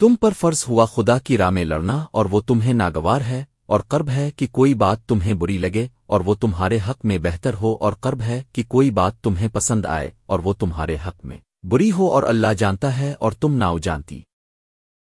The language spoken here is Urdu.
تم پر فرض ہوا خدا کی راہ میں لڑنا اور وہ تمہیں ناگوار ہے اور قرب ہے کہ کوئی بات تمہیں بری لگے اور وہ تمہارے حق میں بہتر ہو اور قرب ہے کہ کوئی بات تمہیں پسند آئے اور وہ تمہارے حق میں بری ہو اور اللہ جانتا ہے اور تم ناؤ جانتی۔